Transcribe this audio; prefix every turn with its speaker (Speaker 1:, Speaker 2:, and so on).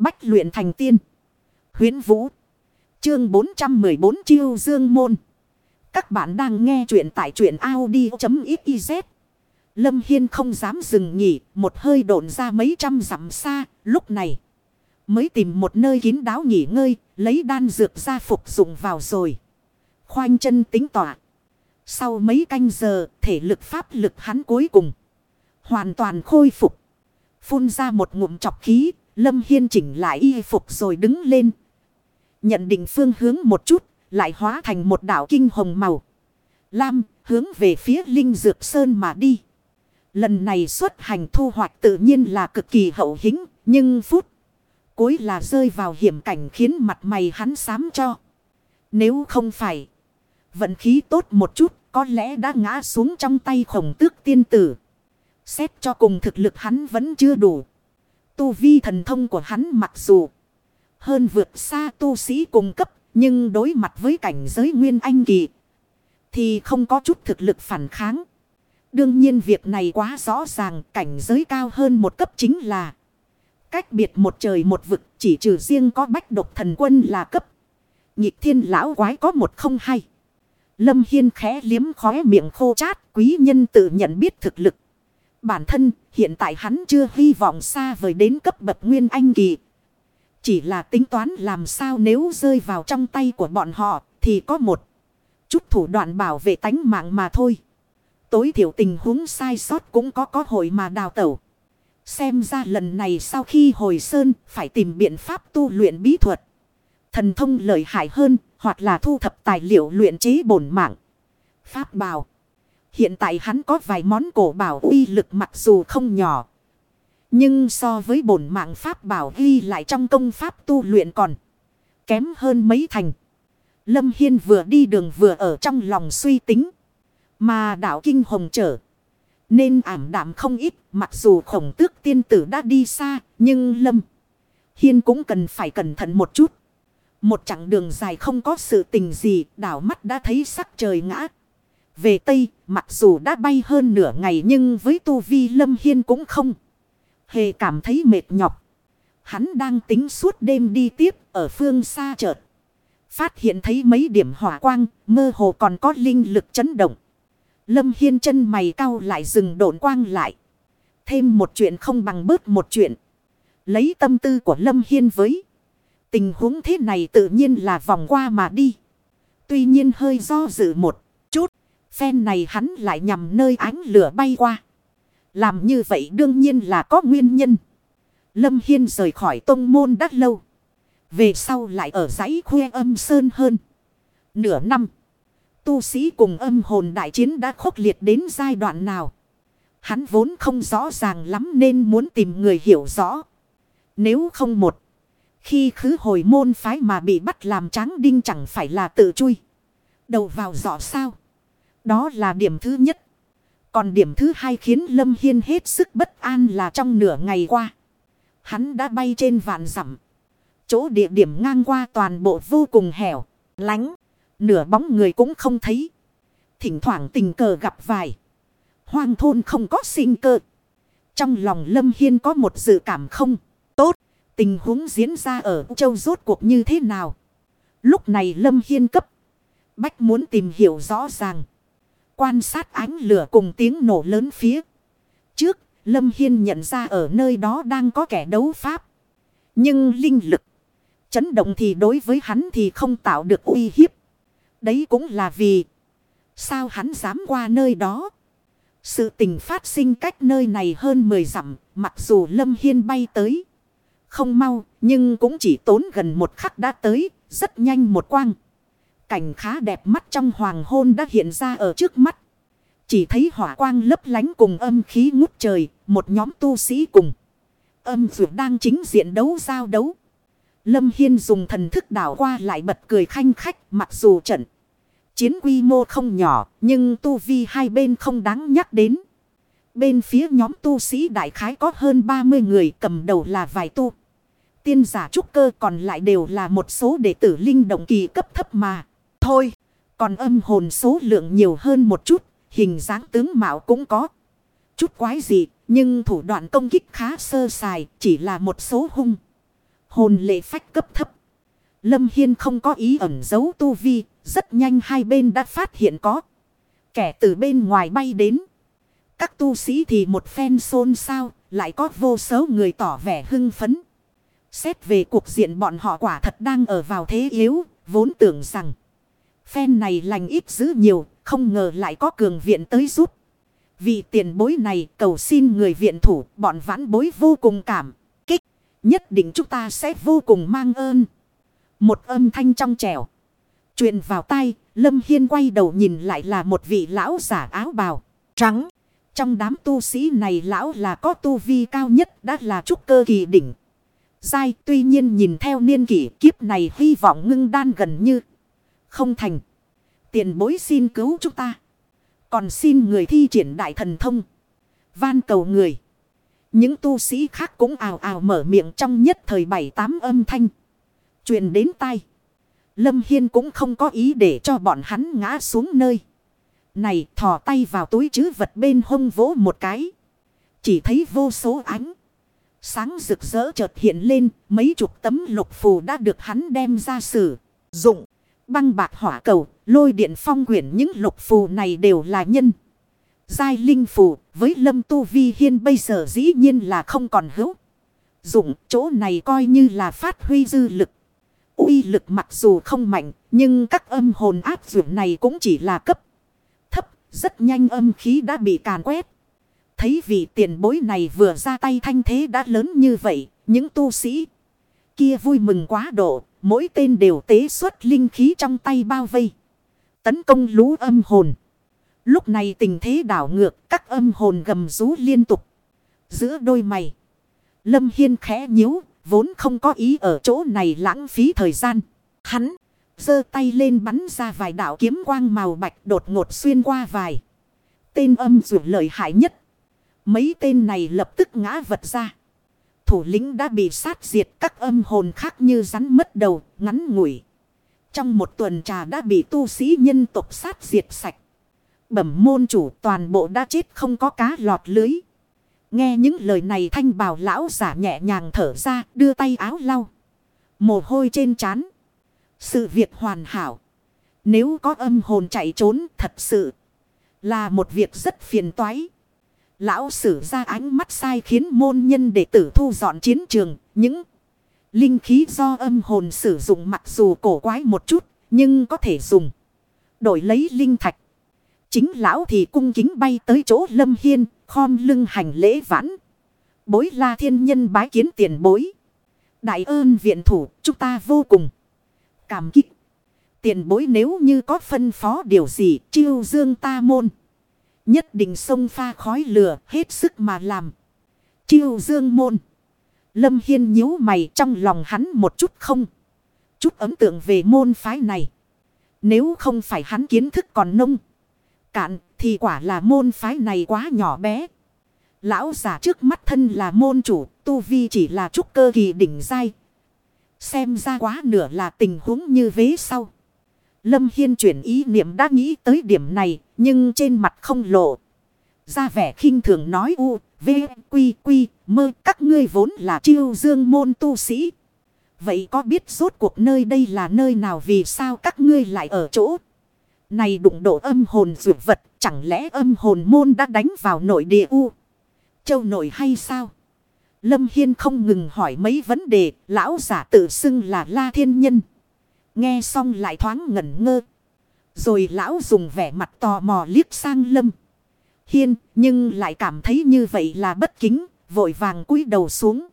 Speaker 1: Bách luyện thành tiên. Huyến Vũ. Chương 414 Chiêu Dương Môn. Các bạn đang nghe truyện tại truyện Audi.xyz. Lâm Hiên không dám dừng nghỉ, một hơi độn ra mấy trăm dặm xa, lúc này. Mới tìm một nơi kín đáo nghỉ ngơi, lấy đan dược ra phục dụng vào rồi. Khoanh chân tính tỏa. Sau mấy canh giờ, thể lực pháp lực hắn cuối cùng. Hoàn toàn khôi phục. Phun ra một ngụm chọc khí, Lâm Hiên chỉnh lại y phục rồi đứng lên. Nhận định phương hướng một chút, lại hóa thành một đảo kinh hồng màu. Lam, hướng về phía Linh Dược Sơn mà đi. Lần này xuất hành thu hoạch tự nhiên là cực kỳ hậu hĩnh, nhưng phút cuối là rơi vào hiểm cảnh khiến mặt mày hắn xám cho. Nếu không phải vận khí tốt một chút, có lẽ đã ngã xuống trong tay khổng tước tiên tử. Xét cho cùng thực lực hắn vẫn chưa đủ. Tu vi thần thông của hắn mặc dù hơn vượt xa tu sĩ cùng cấp, nhưng đối mặt với cảnh giới nguyên anh kỳ thì không có chút thực lực phản kháng. Đương nhiên việc này quá rõ ràng, cảnh giới cao hơn một cấp chính là cách biệt một trời một vực, chỉ trừ riêng có bách độc thần quân là cấp. Nhịp thiên lão quái có một không hay. Lâm Hiên khẽ liếm khóe miệng khô chát, quý nhân tự nhận biết thực lực. Bản thân, hiện tại hắn chưa hy vọng xa vời đến cấp bậc nguyên anh kỳ. Chỉ là tính toán làm sao nếu rơi vào trong tay của bọn họ, thì có một chút thủ đoạn bảo vệ tánh mạng mà thôi. Tối thiểu tình huống sai sót cũng có có hội mà đào tẩu. Xem ra lần này sau khi hồi sơn, phải tìm biện pháp tu luyện bí thuật. Thần thông lợi hại hơn, hoặc là thu thập tài liệu luyện chế bổn mạng. Pháp bào. Hiện tại hắn có vài món cổ bảo uy lực mặc dù không nhỏ. Nhưng so với bổn mạng pháp bảo ghi lại trong công pháp tu luyện còn kém hơn mấy thành. Lâm Hiên vừa đi đường vừa ở trong lòng suy tính. Mà đạo kinh hồng trở. Nên ảm đạm không ít, mặc dù khổng tước tiên tử đã đi xa. Nhưng Lâm Hiên cũng cần phải cẩn thận một chút. Một chặng đường dài không có sự tình gì, đảo mắt đã thấy sắc trời ngã. Về Tây, mặc dù đã bay hơn nửa ngày nhưng với tu vi lâm hiên cũng không. Hề cảm thấy mệt nhọc. Hắn đang tính suốt đêm đi tiếp ở phương xa chợt. Phát hiện thấy mấy điểm hỏa quang, mơ hồ còn có linh lực chấn động. Lâm Hiên chân mày cau lại dừng độn quang lại. Thêm một chuyện không bằng bớt một chuyện. Lấy tâm tư của Lâm Hiên với. Tình huống thế này tự nhiên là vòng qua mà đi. Tuy nhiên hơi do dự một chút. Phen này hắn lại nhằm nơi ánh lửa bay qua. Làm như vậy đương nhiên là có nguyên nhân. Lâm Hiên rời khỏi tông môn đắt lâu. Về sau lại ở dãy khuê âm sơn hơn. Nửa năm. Tu sĩ cùng âm hồn đại chiến đã khốc liệt đến giai đoạn nào. Hắn vốn không rõ ràng lắm nên muốn tìm người hiểu rõ. Nếu không một. Khi khứ hồi môn phái mà bị bắt làm tráng đinh chẳng phải là tự chui. Đầu vào rõ sao. Đó là điểm thứ nhất. Còn điểm thứ hai khiến Lâm Hiên hết sức bất an là trong nửa ngày qua. Hắn đã bay trên vạn dặm Chỗ địa điểm ngang qua toàn bộ vô cùng hẻo, lánh. Nửa bóng người cũng không thấy. Thỉnh thoảng tình cờ gặp vài. Hoang thôn không có sinh cơ. Trong lòng Lâm Hiên có một dự cảm không tốt. Tình huống diễn ra ở châu rốt cuộc như thế nào. Lúc này Lâm Hiên cấp. Bách muốn tìm hiểu rõ ràng. Quan sát ánh lửa cùng tiếng nổ lớn phía. Trước, Lâm Hiên nhận ra ở nơi đó đang có kẻ đấu pháp. Nhưng linh lực. Chấn động thì đối với hắn thì không tạo được uy hiếp. Đấy cũng là vì. Sao hắn dám qua nơi đó? Sự tình phát sinh cách nơi này hơn 10 dặm. Mặc dù Lâm Hiên bay tới. Không mau. Nhưng cũng chỉ tốn gần một khắc đã tới. Rất nhanh một quang. Cảnh khá đẹp mắt trong hoàng hôn đã hiện ra ở trước mắt. Chỉ thấy hỏa quang lấp lánh cùng âm khí ngút trời. Một nhóm tu sĩ cùng. Âm dược đang chính diện đấu giao đấu. Lâm Hiên dùng thần thức đảo qua lại bật cười khanh khách, mặc dù trận. Chiến quy mô không nhỏ, nhưng tu vi hai bên không đáng nhắc đến. Bên phía nhóm tu sĩ đại khái có hơn 30 người cầm đầu là vài tu. Tiên giả trúc cơ còn lại đều là một số đệ tử linh động kỳ cấp thấp mà. Thôi, còn âm hồn số lượng nhiều hơn một chút, hình dáng tướng mạo cũng có. Chút quái gì, nhưng thủ đoạn công kích khá sơ sài, chỉ là một số hung. Hồn lệ phách cấp thấp. Lâm Hiên không có ý ẩn giấu tu vi. Rất nhanh hai bên đã phát hiện có. Kẻ từ bên ngoài bay đến. Các tu sĩ thì một phen xôn xao. Lại có vô số người tỏ vẻ hưng phấn. Xét về cuộc diện bọn họ quả thật đang ở vào thế yếu. Vốn tưởng rằng. Phen này lành ít dữ nhiều. Không ngờ lại có cường viện tới giúp. Vì tiền bối này, cầu xin người viện thủ. Bọn vãn bối vô cùng cảm. Kích. Nhất định chúng ta sẽ vô cùng mang ơn. Một âm thanh trong trẻo. truyền vào tay. Lâm Hiên quay đầu nhìn lại là một vị lão giả áo bào. Trắng. Trong đám tu sĩ này lão là có tu vi cao nhất, đã là trúc cơ kỳ đỉnh. Giai, tuy nhiên nhìn theo niên kỷ, kiếp này hy vọng ngưng đan gần như không thành. Tiền bối xin cứu chúng ta. Còn xin người thi triển đại thần thông. Van cầu người. Những tu sĩ khác cũng ào ào mở miệng trong nhất thời bảy tám âm thanh. truyền đến tai. Lâm Hiên cũng không có ý để cho bọn hắn ngã xuống nơi. Này, thò tay vào túi chứ vật bên hông vỗ một cái. Chỉ thấy vô số ánh. Sáng rực rỡ chợt hiện lên. Mấy chục tấm lục phù đã được hắn đem ra sử. Dụng. Băng bạc hỏa cầu. Lôi điện phong quyển những lục phù này đều là nhân. Giai linh phù. Với lâm tu vi hiên bây giờ dĩ nhiên là không còn hữu. Dụng, chỗ này coi như là phát huy dư lực. uy lực mặc dù không mạnh. Nhưng các âm hồn áp dụng này cũng chỉ là cấp. thấp, Rất nhanh âm khí đã bị càn quét. Thấy vị tiền bối này vừa ra tay thanh thế đã lớn như vậy. Những tu sĩ kia vui mừng quá độ. Mỗi tên đều tế xuất linh khí trong tay bao vây. Tấn công lũ âm hồn. Lúc này tình thế đảo ngược. Các âm hồn gầm rú liên tục. Giữa đôi mày. Lâm Hiên khẽ nhíu. Vốn không có ý ở chỗ này lãng phí thời gian. Hắn, giơ tay lên bắn ra vài đạo kiếm quang màu bạch đột ngột xuyên qua vài. Tên âm dụ lợi hại nhất. Mấy tên này lập tức ngã vật ra. Thủ lĩnh đã bị sát diệt các âm hồn khác như rắn mất đầu, ngắn ngủi. Trong một tuần trà đã bị tu sĩ nhân tộc sát diệt sạch. Bẩm môn chủ toàn bộ đã chết không có cá lọt lưới. Nghe những lời này thanh bào lão giả nhẹ nhàng thở ra đưa tay áo lau. Mồ hôi trên trán sự việc hoàn hảo. Nếu có âm hồn chạy trốn thật sự là một việc rất phiền toái. Lão sử ra ánh mắt sai khiến môn nhân đệ tử thu dọn chiến trường. Những linh khí do âm hồn sử dụng mặc dù cổ quái một chút, nhưng có thể dùng. Đổi lấy linh thạch. Chính lão thì cung kính bay tới chỗ lâm hiên, khom lưng hành lễ vãn. Bối la thiên nhân bái kiến tiền bối. Đại ơn viện thủ, chúng ta vô cùng cảm kích. Tiền bối nếu như có phân phó điều gì, chiêu dương ta môn. Nhất định sông pha khói lửa, hết sức mà làm. Chiêu dương môn. Lâm Hiên nhíu mày, trong lòng hắn một chút không. Chút ấn tượng về môn phái này. Nếu không phải hắn kiến thức còn nông. Cạn thì quả là môn phái này quá nhỏ bé. Lão giả trước mắt thân là môn chủ. Tu vi chỉ là trúc cơ kỳ đỉnh dai. Xem ra quá nửa là tình huống như vế sau. Lâm Hiên chuyển ý niệm đã nghĩ tới điểm này, nhưng trên mặt không lộ. Ra vẻ khinh thường nói u, v, quy, quy, mơ, các ngươi vốn là chiêu dương môn tu sĩ. Vậy có biết rốt cuộc nơi đây là nơi nào vì sao các ngươi lại ở chỗ? Này đụng độ âm hồn dụ vật, chẳng lẽ âm hồn môn đã đánh vào nội địa u? Châu nội hay sao? Lâm Hiên không ngừng hỏi mấy vấn đề, lão giả tự xưng là La Thiên Nhân. Nghe xong lại thoáng ngẩn ngơ. Rồi lão dùng vẻ mặt tò mò liếc sang Lâm Hiên, nhưng lại cảm thấy như vậy là bất kính, vội vàng cúi đầu xuống.